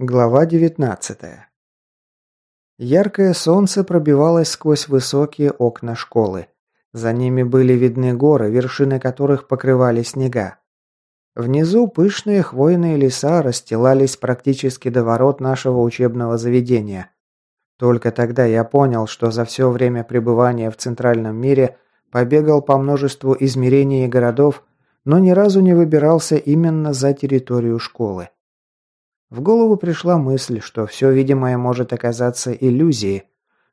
Глава 19. Яркое солнце пробивалось сквозь высокие окна школы. За ними были видны горы, вершины которых покрывали снега. Внизу пышные хвойные леса расстилались практически до ворот нашего учебного заведения. Только тогда я понял, что за все время пребывания в центральном мире побегал по множеству измерений и городов, но ни разу не выбирался именно за территорию школы. В голову пришла мысль, что все видимое может оказаться иллюзией.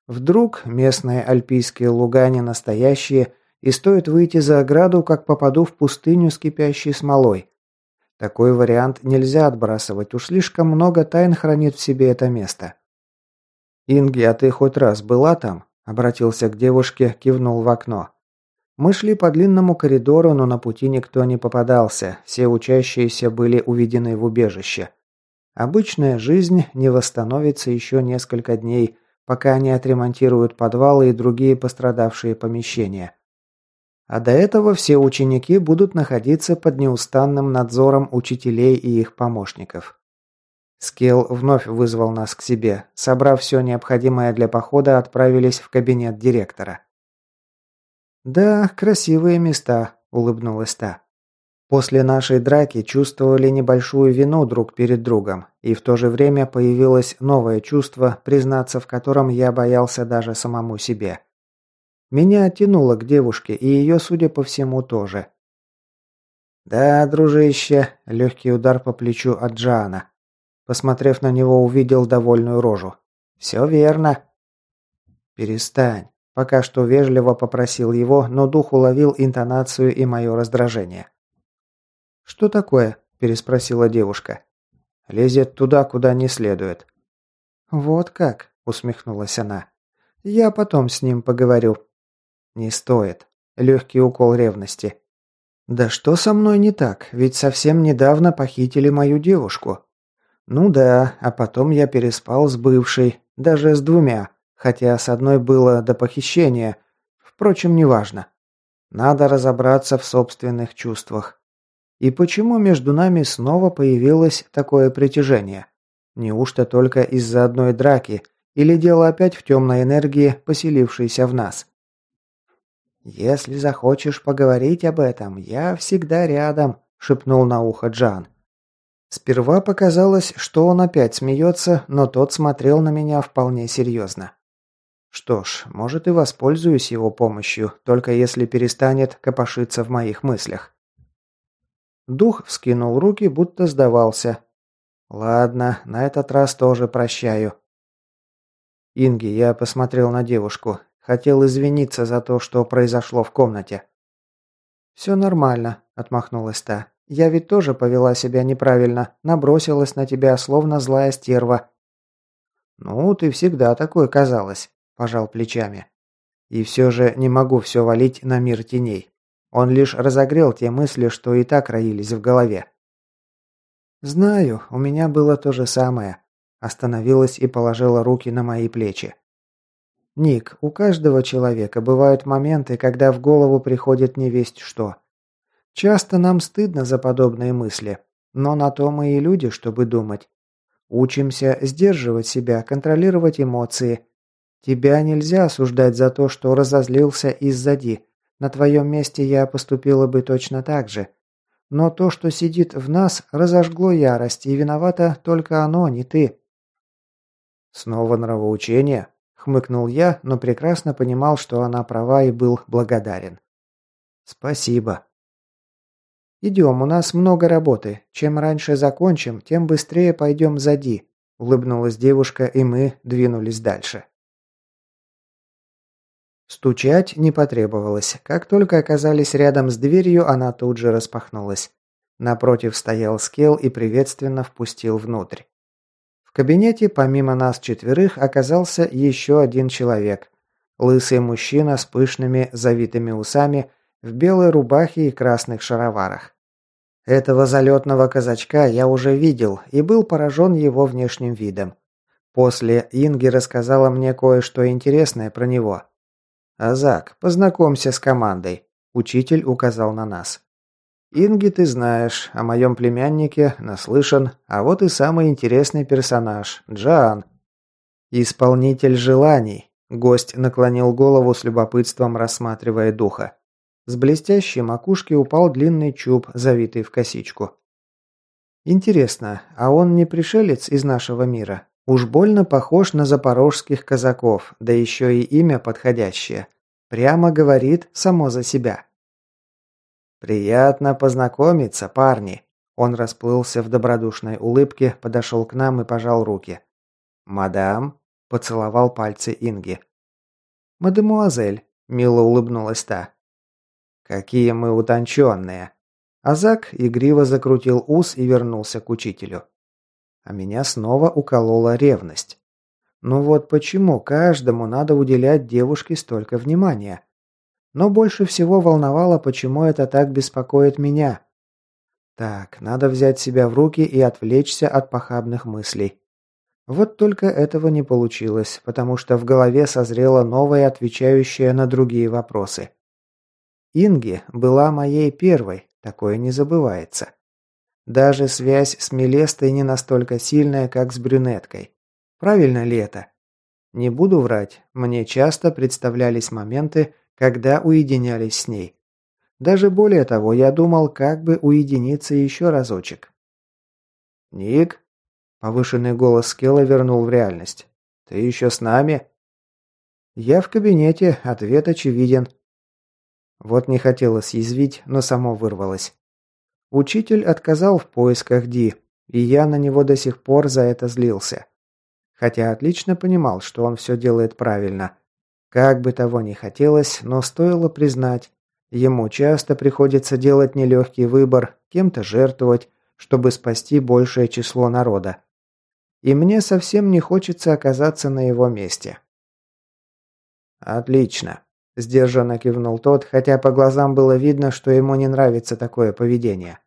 Вдруг местные альпийские луга не настоящие, и стоит выйти за ограду, как попаду в пустыню с кипящей смолой. Такой вариант нельзя отбрасывать, уж слишком много тайн хранит в себе это место. «Инги, а ты хоть раз была там?» – обратился к девушке, кивнул в окно. Мы шли по длинному коридору, но на пути никто не попадался, все учащиеся были уведены в убежище. Обычная жизнь не восстановится еще несколько дней, пока они отремонтируют подвалы и другие пострадавшие помещения. А до этого все ученики будут находиться под неустанным надзором учителей и их помощников. Скелл вновь вызвал нас к себе. Собрав все необходимое для похода, отправились в кабинет директора. «Да, красивые места», – улыбнулась та. После нашей драки чувствовали небольшую вину друг перед другом, и в то же время появилось новое чувство, признаться в котором я боялся даже самому себе. Меня оттянуло к девушке, и ее, судя по всему, тоже. «Да, дружище», – легкий удар по плечу от Джана. Посмотрев на него, увидел довольную рожу. «Все верно». «Перестань», – пока что вежливо попросил его, но дух уловил интонацию и мое раздражение. «Что такое?» – переспросила девушка. «Лезет туда, куда не следует». «Вот как?» – усмехнулась она. «Я потом с ним поговорю». «Не стоит». Легкий укол ревности. «Да что со мной не так? Ведь совсем недавно похитили мою девушку». «Ну да, а потом я переспал с бывшей, даже с двумя, хотя с одной было до похищения. Впрочем, неважно. Надо разобраться в собственных чувствах. И почему между нами снова появилось такое притяжение? Неужто только из-за одной драки? Или дело опять в темной энергии, поселившейся в нас? «Если захочешь поговорить об этом, я всегда рядом», – шепнул на ухо Джан. Сперва показалось, что он опять смеется, но тот смотрел на меня вполне серьезно. Что ж, может и воспользуюсь его помощью, только если перестанет копошиться в моих мыслях. Дух вскинул руки, будто сдавался. Ладно, на этот раз тоже прощаю. Инги, я посмотрел на девушку. Хотел извиниться за то, что произошло в комнате. «Все нормально», – отмахнулась та. «Я ведь тоже повела себя неправильно, набросилась на тебя, словно злая стерва». «Ну, ты всегда такой казалась», – пожал плечами. «И все же не могу все валить на мир теней. Он лишь разогрел те мысли, что и так роились в голове. «Знаю, у меня было то же самое», – остановилась и положила руки на мои плечи. «Ник, у каждого человека бывают моменты, когда в голову приходит невесть что. Часто нам стыдно за подобные мысли, но на то мы и люди, чтобы думать. Учимся сдерживать себя, контролировать эмоции. Тебя нельзя осуждать за то, что разозлился из-за Ди. На твоем месте я поступила бы точно так же. Но то, что сидит в нас, разожгло ярость, и виновата только оно, не ты». «Снова нравоучение?» – хмыкнул я, но прекрасно понимал, что она права и был благодарен. «Спасибо». «Идем, у нас много работы. Чем раньше закончим, тем быстрее пойдем за Ди», – улыбнулась девушка, и мы двинулись дальше. Стучать не потребовалось. Как только оказались рядом с дверью, она тут же распахнулась. Напротив стоял Скел и приветственно впустил внутрь. В кабинете, помимо нас четверых, оказался еще один человек. Лысый мужчина с пышными завитыми усами, в белой рубахе и красных шароварах. Этого залетного казачка я уже видел и был поражен его внешним видом. После Инги рассказала мне кое-что интересное про него. «Азак, познакомься с командой», – учитель указал на нас. Инги ты знаешь, о моем племяннике наслышан, а вот и самый интересный персонаж – Джан. Исполнитель желаний. Гость наклонил голову с любопытством, рассматривая духа. С блестящей макушки упал длинный чуб, завитый в косичку. Интересно, а он не пришелец из нашего мира? Уж больно похож на запорожских казаков, да еще и имя подходящее. Прямо говорит само за себя. «Приятно познакомиться, парни!» Он расплылся в добродушной улыбке, подошел к нам и пожал руки. «Мадам?» – поцеловал пальцы Инги. «Мадемуазель», – мило улыбнулась та. «Какие мы утонченные!» Азак игриво закрутил ус и вернулся к учителю. А меня снова уколола ревность. Ну вот почему каждому надо уделять девушке столько внимания? Но больше всего волновало, почему это так беспокоит меня. Так, надо взять себя в руки и отвлечься от похабных мыслей. Вот только этого не получилось, потому что в голове созрела новая, отвечающая на другие вопросы. Инги была моей первой, такое не забывается. Даже связь с Мелестой не настолько сильная, как с брюнеткой. Правильно ли это? Не буду врать, мне часто представлялись моменты, когда уединялись с ней. Даже более того, я думал, как бы уединиться еще разочек. «Ник?» – повышенный голос Скелла вернул в реальность. «Ты еще с нами?» «Я в кабинете, ответ очевиден». Вот не хотела съязвить, но само вырвалось. Учитель отказал в поисках Ди, и я на него до сих пор за это злился. Хотя отлично понимал, что он все делает правильно. Как бы того ни хотелось, но стоило признать, ему часто приходится делать нелегкий выбор, кем-то жертвовать, чтобы спасти большее число народа. И мне совсем не хочется оказаться на его месте. «Отлично», – сдержанно кивнул тот, хотя по глазам было видно, что ему не нравится такое поведение.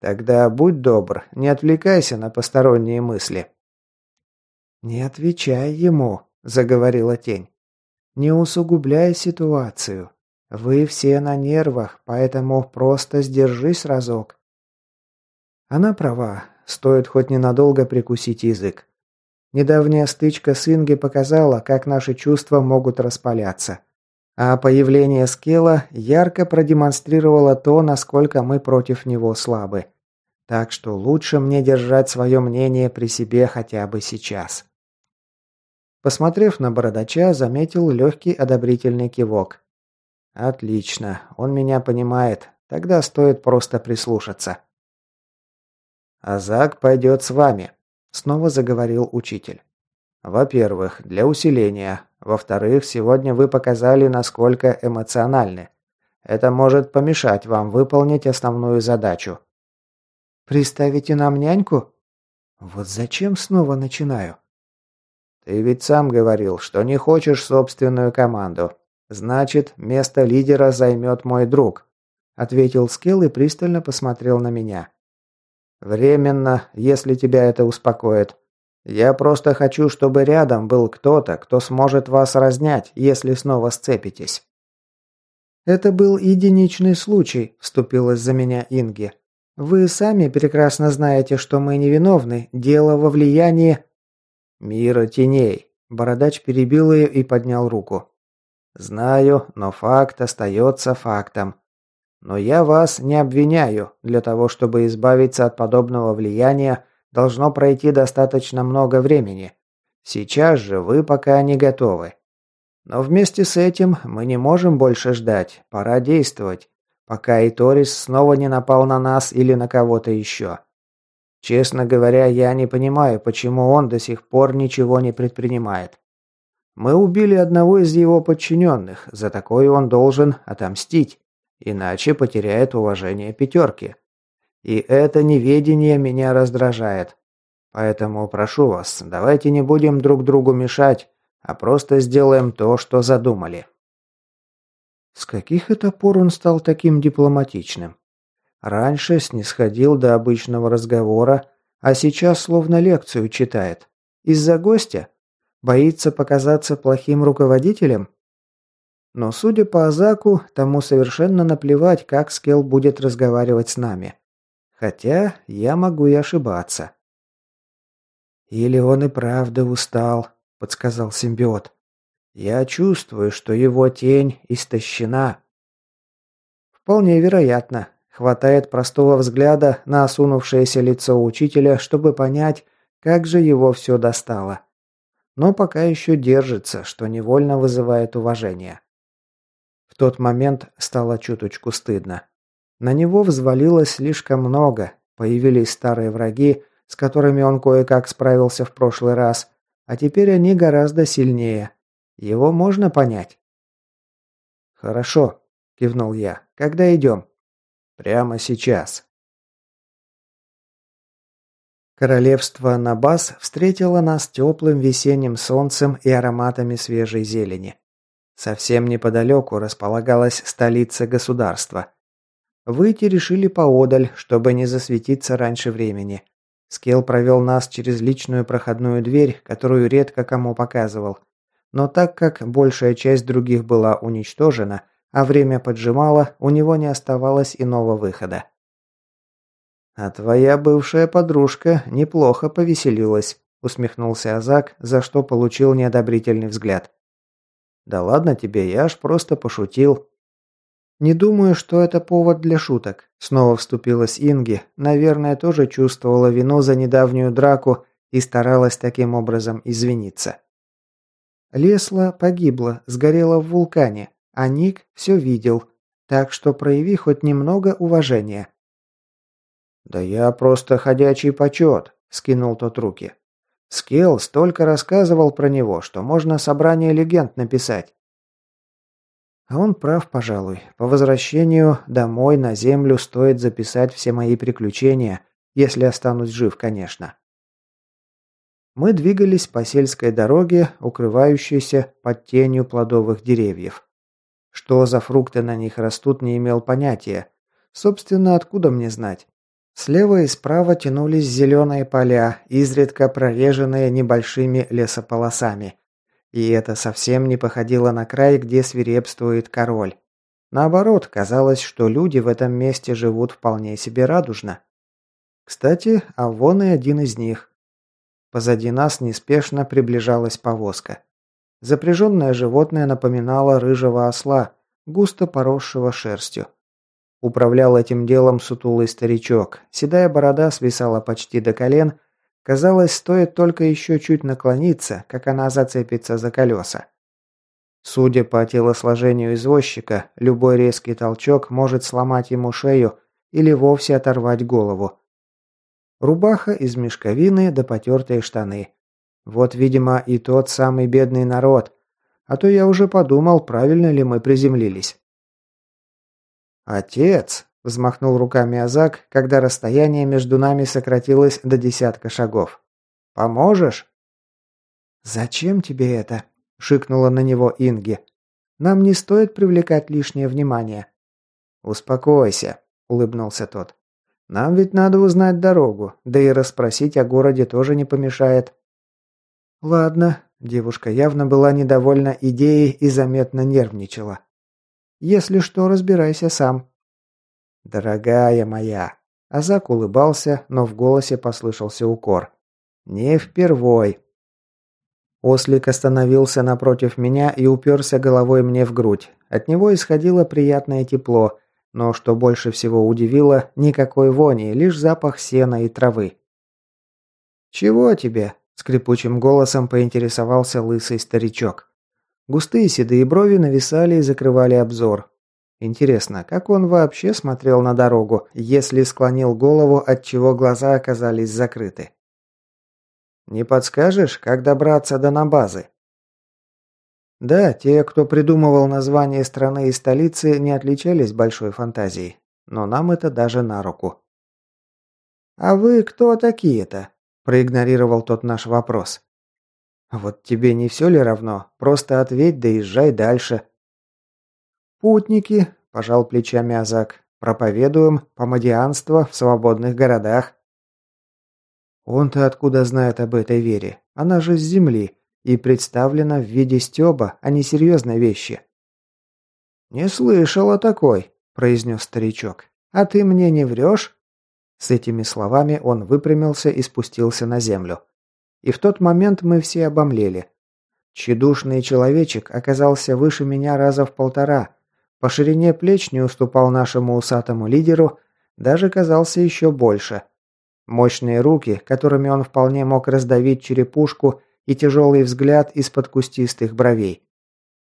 «Тогда будь добр, не отвлекайся на посторонние мысли». «Не отвечай ему», – заговорила тень. Не усугубляй ситуацию. Вы все на нервах, поэтому просто сдержись разок. Она права. Стоит хоть ненадолго прикусить язык. Недавняя стычка с Инги показала, как наши чувства могут распаляться. А появление Скела ярко продемонстрировало то, насколько мы против него слабы. Так что лучше мне держать свое мнение при себе хотя бы сейчас. Посмотрев на бородача, заметил легкий одобрительный кивок. «Отлично, он меня понимает. Тогда стоит просто прислушаться». «Азак пойдет с вами», — снова заговорил учитель. «Во-первых, для усиления. Во-вторых, сегодня вы показали, насколько эмоциональны. Это может помешать вам выполнить основную задачу». «Приставите нам няньку?» «Вот зачем снова начинаю?» Ты ведь сам говорил, что не хочешь собственную команду. Значит, место лидера займет мой друг», – ответил Скилл и пристально посмотрел на меня. «Временно, если тебя это успокоит. Я просто хочу, чтобы рядом был кто-то, кто сможет вас разнять, если снова сцепитесь». «Это был единичный случай», – вступилась за меня Инги. «Вы сами прекрасно знаете, что мы невиновны. Дело во влиянии...» «Мира теней!» Бородач перебил ее и поднял руку. «Знаю, но факт остается фактом. Но я вас не обвиняю. Для того, чтобы избавиться от подобного влияния, должно пройти достаточно много времени. Сейчас же вы пока не готовы. Но вместе с этим мы не можем больше ждать. Пора действовать, пока и Торис снова не напал на нас или на кого-то еще. Честно говоря, я не понимаю, почему он до сих пор ничего не предпринимает. Мы убили одного из его подчиненных, за такое он должен отомстить, иначе потеряет уважение пятерки. И это неведение меня раздражает. Поэтому прошу вас, давайте не будем друг другу мешать, а просто сделаем то, что задумали. С каких это пор он стал таким дипломатичным? Раньше снисходил до обычного разговора, а сейчас словно лекцию читает. Из-за гостя? Боится показаться плохим руководителем? Но судя по Азаку, тому совершенно наплевать, как Скелл будет разговаривать с нами. Хотя я могу и ошибаться. «Или он и правда устал», — подсказал симбиот. «Я чувствую, что его тень истощена». «Вполне вероятно. Хватает простого взгляда на осунувшееся лицо учителя, чтобы понять, как же его все достало. Но пока еще держится, что невольно вызывает уважение. В тот момент стало чуточку стыдно. На него взвалилось слишком много, появились старые враги, с которыми он кое-как справился в прошлый раз, а теперь они гораздо сильнее. Его можно понять. «Хорошо», – кивнул я. «Когда идем?» Прямо сейчас. Королевство Набас встретило нас теплым весенним солнцем и ароматами свежей зелени. Совсем неподалеку располагалась столица государства. Выйти решили поодаль, чтобы не засветиться раньше времени. Скелл провел нас через личную проходную дверь, которую редко кому показывал. Но так как большая часть других была уничтожена – а время поджимало, у него не оставалось иного выхода. «А твоя бывшая подружка неплохо повеселилась», усмехнулся Азак, за что получил неодобрительный взгляд. «Да ладно тебе, я аж просто пошутил». «Не думаю, что это повод для шуток», снова вступилась Инги, наверное, тоже чувствовала вину за недавнюю драку и старалась таким образом извиниться. Лесла погибла, сгорела в вулкане, а Ник все видел, так что прояви хоть немного уважения». «Да я просто ходячий почет», – скинул тот руки. «Скилл столько рассказывал про него, что можно собрание легенд написать». А он прав, пожалуй. По возвращению домой на землю стоит записать все мои приключения, если останусь жив, конечно. Мы двигались по сельской дороге, укрывающейся под тенью плодовых деревьев. Что за фрукты на них растут, не имел понятия. Собственно, откуда мне знать? Слева и справа тянулись зеленые поля, изредка прореженные небольшими лесополосами. И это совсем не походило на край, где свирепствует король. Наоборот, казалось, что люди в этом месте живут вполне себе радужно. Кстати, а вон и один из них. Позади нас неспешно приближалась повозка. Запряженное животное напоминало рыжего осла, густо поросшего шерстью. Управлял этим делом сутулый старичок. Седая борода свисала почти до колен. Казалось, стоит только еще чуть наклониться, как она зацепится за колеса. Судя по телосложению извозчика, любой резкий толчок может сломать ему шею или вовсе оторвать голову. Рубаха из мешковины да потертые штаны. Вот, видимо, и тот самый бедный народ. А то я уже подумал, правильно ли мы приземлились. «Отец!» – взмахнул руками Азак, когда расстояние между нами сократилось до десятка шагов. «Поможешь?» «Зачем тебе это?» – шикнула на него Инги. «Нам не стоит привлекать лишнее внимание». «Успокойся», – улыбнулся тот. «Нам ведь надо узнать дорогу, да и расспросить о городе тоже не помешает». «Ладно», – девушка явно была недовольна идеей и заметно нервничала. «Если что, разбирайся сам». «Дорогая моя!» Азак улыбался, но в голосе послышался укор. «Не впервой!» Ослик остановился напротив меня и уперся головой мне в грудь. От него исходило приятное тепло, но, что больше всего удивило, никакой вони, лишь запах сена и травы. «Чего тебе?» Скрипучим голосом поинтересовался лысый старичок. Густые седые брови нависали и закрывали обзор. Интересно, как он вообще смотрел на дорогу, если склонил голову, от чего глаза оказались закрыты? «Не подскажешь, как добраться до Набазы?» Да, те, кто придумывал название страны и столицы, не отличались большой фантазией. Но нам это даже на руку. «А вы кто такие-то?» Проигнорировал тот наш вопрос. «Вот тебе не все ли равно? Просто ответь, да езжай дальше». «Путники», – пожал плечами Азак, – «проповедуем помодианство в свободных городах». Он-то откуда знает об этой вере? Она же с земли и представлена в виде стёба, а не серьезной вещи. «Не слышал о такой», – произнес старичок. «А ты мне не врешь?» С этими словами он выпрямился и спустился на землю. И в тот момент мы все обомлели. Чедушный человечек оказался выше меня раза в полтора, по ширине плеч не уступал нашему усатому лидеру, даже казался еще больше. Мощные руки, которыми он вполне мог раздавить черепушку, и тяжелый взгляд из-под кустистых бровей.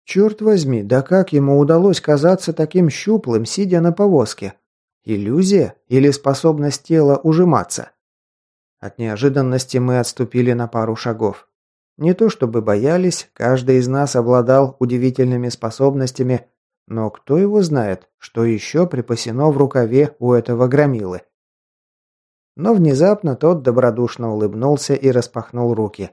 Черт возьми, да как ему удалось казаться таким щуплым, сидя на повозке? Иллюзия или способность тела ужиматься? От неожиданности мы отступили на пару шагов. Не то чтобы боялись, каждый из нас обладал удивительными способностями, но кто его знает, что еще припасено в рукаве у этого громилы. Но внезапно тот добродушно улыбнулся и распахнул руки.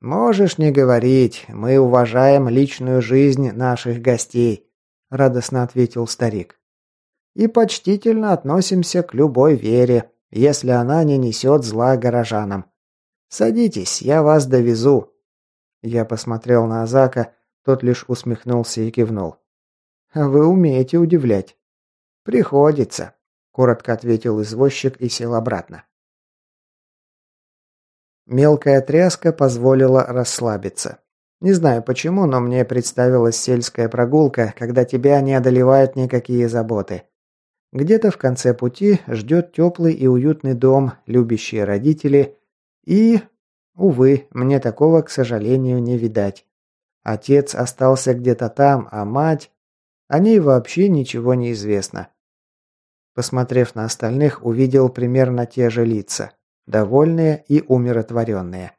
«Можешь не говорить, мы уважаем личную жизнь наших гостей», – радостно ответил старик. «И почтительно относимся к любой вере, если она не несет зла горожанам. Садитесь, я вас довезу». Я посмотрел на Азака, тот лишь усмехнулся и кивнул. «А вы умеете удивлять». «Приходится», – коротко ответил извозчик и сел обратно. Мелкая тряска позволила расслабиться. Не знаю почему, но мне представилась сельская прогулка, когда тебя не одолевают никакие заботы. Где-то в конце пути ждет теплый и уютный дом, любящие родители и... Увы, мне такого, к сожалению, не видать. Отец остался где-то там, а мать... О ней вообще ничего не известно. Посмотрев на остальных, увидел примерно те же лица довольные и умиротворенные.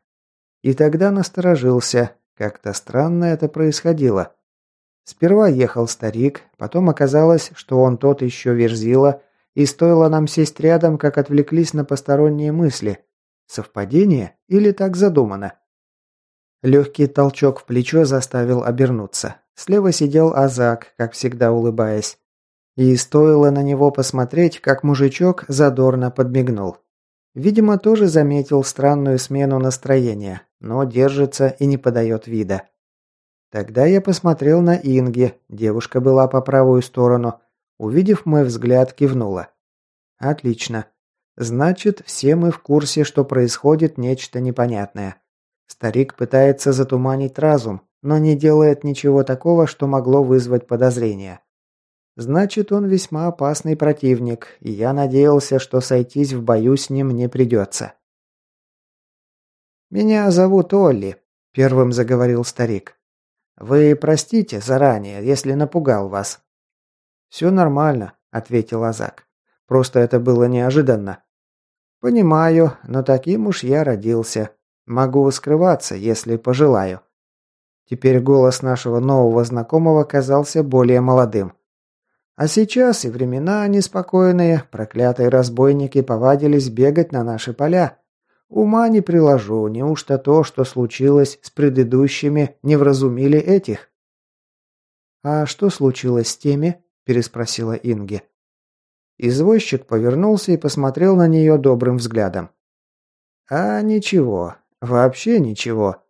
И тогда насторожился, как-то странно это происходило. Сперва ехал старик, потом оказалось, что он тот еще верзила, и стоило нам сесть рядом, как отвлеклись на посторонние мысли. Совпадение или так задумано? Легкий толчок в плечо заставил обернуться. Слева сидел Азак, как всегда улыбаясь. И стоило на него посмотреть, как мужичок задорно подмигнул. Видимо, тоже заметил странную смену настроения, но держится и не подает вида. Тогда я посмотрел на Инги, девушка была по правую сторону. Увидев мой взгляд, кивнула. Отлично. Значит, все мы в курсе, что происходит нечто непонятное. Старик пытается затуманить разум, но не делает ничего такого, что могло вызвать подозрения. Значит, он весьма опасный противник, и я надеялся, что сойтись в бою с ним не придется. «Меня зовут Олли», – первым заговорил старик. «Вы простите заранее, если напугал вас». «Все нормально», – ответил Азак. «Просто это было неожиданно». «Понимаю, но таким уж я родился. Могу скрываться, если пожелаю». Теперь голос нашего нового знакомого казался более молодым. А сейчас и времена неспокойные, проклятые разбойники повадились бегать на наши поля. Ума не приложу, неужто то, что случилось с предыдущими, не вразумили этих? «А что случилось с теми?» – переспросила Инги. Извозчик повернулся и посмотрел на нее добрым взглядом. «А ничего, вообще ничего», –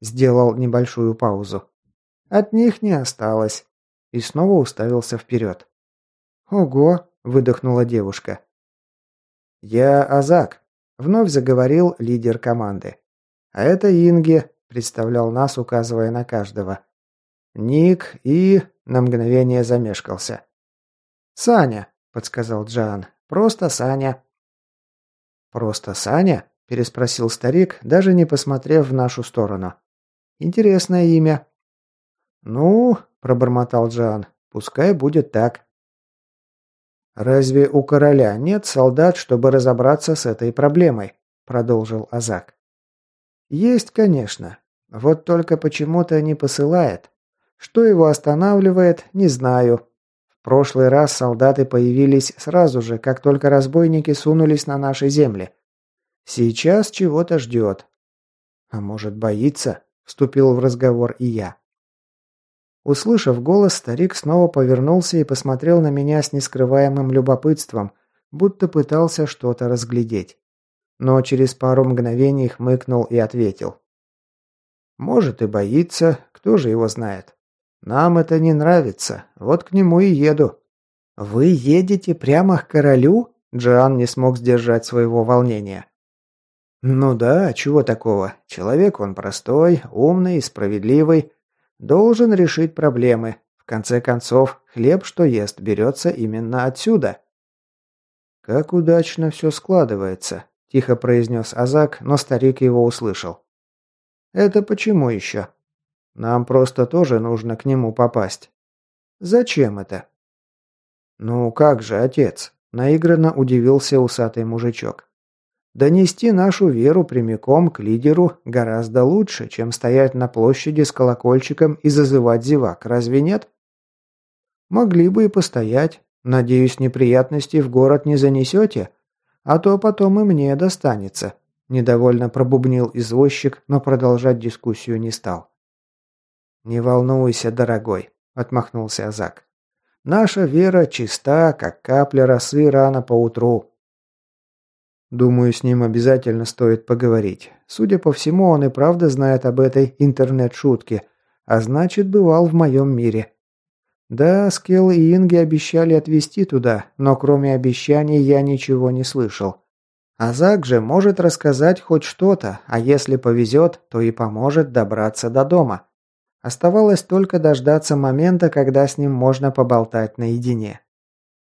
сделал небольшую паузу. «От них не осталось и снова уставился вперед. «Ого!» – выдохнула девушка. «Я Азак», – вновь заговорил лидер команды. «А это Инги», – представлял нас, указывая на каждого. «Ник и...» – на мгновение замешкался. «Саня», – подсказал Джан. «Просто Саня». «Просто Саня?» – переспросил старик, даже не посмотрев в нашу сторону. «Интересное имя». «Ну, – пробормотал Джан. «Пускай будет так». «Разве у короля нет солдат, чтобы разобраться с этой проблемой?» – продолжил Азак. «Есть, конечно. Вот только почему-то не посылает. Что его останавливает, не знаю. В прошлый раз солдаты появились сразу же, как только разбойники сунулись на наши земли. Сейчас чего-то ждет. А может, боится?» – вступил в разговор и я. Услышав голос, старик снова повернулся и посмотрел на меня с нескрываемым любопытством, будто пытался что-то разглядеть. Но через пару мгновений хмыкнул и ответил. «Может и боится, кто же его знает. Нам это не нравится, вот к нему и еду». «Вы едете прямо к королю?» Джоан не смог сдержать своего волнения. «Ну да, чего такого? Человек он простой, умный справедливый. Должен решить проблемы. В конце концов, хлеб, что ест, берется именно отсюда». «Как удачно все складывается», – тихо произнес Азак, но старик его услышал. «Это почему еще?» «Нам просто тоже нужно к нему попасть». «Зачем это?» «Ну как же, отец?» – наигранно удивился усатый мужичок. Донести нашу веру прямиком к лидеру гораздо лучше, чем стоять на площади с колокольчиком и зазывать зевак, разве нет? Могли бы и постоять. Надеюсь, неприятностей в город не занесете, а то потом и мне достанется. Недовольно пробубнил извозчик, но продолжать дискуссию не стал. «Не волнуйся, дорогой», — отмахнулся Азак. «Наша вера чиста, как капля росы рано поутру. Думаю, с ним обязательно стоит поговорить. Судя по всему, он и правда знает об этой интернет-шутке, а значит, бывал в моем мире. Да, Скелл и Инги обещали отвезти туда, но кроме обещаний я ничего не слышал. А Зак же может рассказать хоть что-то, а если повезет, то и поможет добраться до дома. Оставалось только дождаться момента, когда с ним можно поболтать наедине.